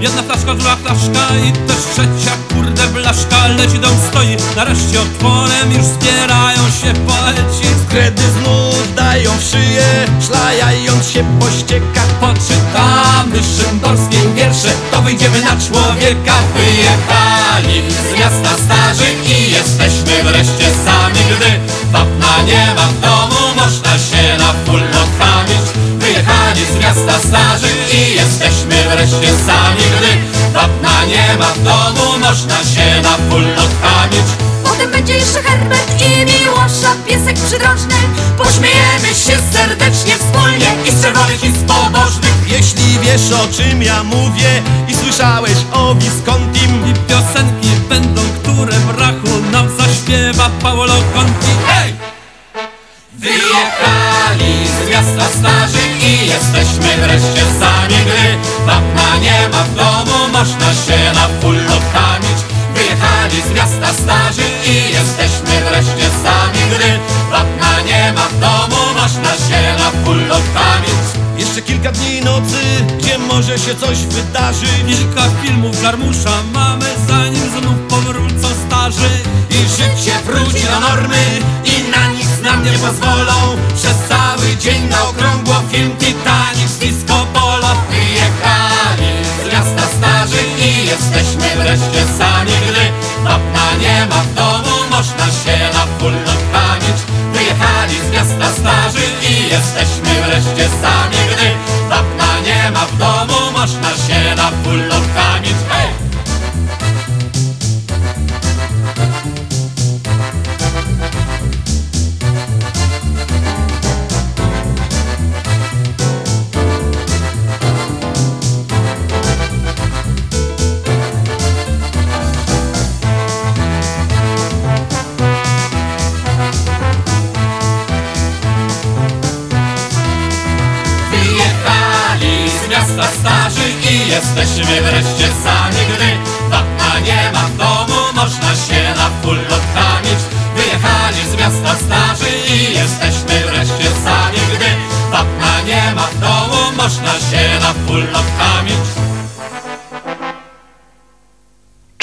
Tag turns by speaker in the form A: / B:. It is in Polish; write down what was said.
A: Jedna flaszka, druga flaszka i też trzecia kurde blaszka. Leci dom stoi, nareszcie otworem już zbierają się poeci.
B: Kredy znów dają w szyję, szlajając się po ściekach.
C: Poczytamy szymborskie wiersze, to wyjdziemy na
A: człowieka.
C: Wyjechali z miasta starzy i jesteśmy wreszcie sami Gdy wapna nie ma w domu, miasta starzy i jesteśmy wreszcie sami Gdy wapna nie ma w domu, można się na full odchamić Potem będzie jeszcze Herbert i Miłosza, piesek przydrożny. Pośmiejemy się serdecznie wspólnie i z czerwonych i z pobożnych.
B: Jeśli wiesz o czym ja mówię i słyszałeś o Viscontim
A: I piosenki będą, które brachu nam zaśpiewa Paolo Conti.
C: Hej! Wyjechali z miasta starzy jesteśmy wreszcie sami Gdy wapna nie ma w domu, można się na full odchamić Wyjechali z miasta starzy i jesteśmy wreszcie sami Gdy wapna nie ma w domu, można się na full odchamić
B: Jeszcze kilka dni nocy, gdzie może się coś wydarzyć?
A: Kilka filmów żarmusza mamy, zanim znów
C: pozwolą Przez cały dzień na okrągło film Titanic z Disco Polo Wyjechali z miasta starzy i jesteśmy wreszcie sami. Gdy wapna nie ma w domu, można się na full odchamić Wyjechali z miasta starzy i jesteśmy wreszcie sami. Gdy wapna nie ma w domu, można się na full za starzy i jesteśmy wreszcie sami, gdy wapna nie ma w domu, można się na full odkamić. Wyjechali z miasta starzy i jesteśmy wreszcie sami, gdy wapna nie ma w domu, można się na full odkamić.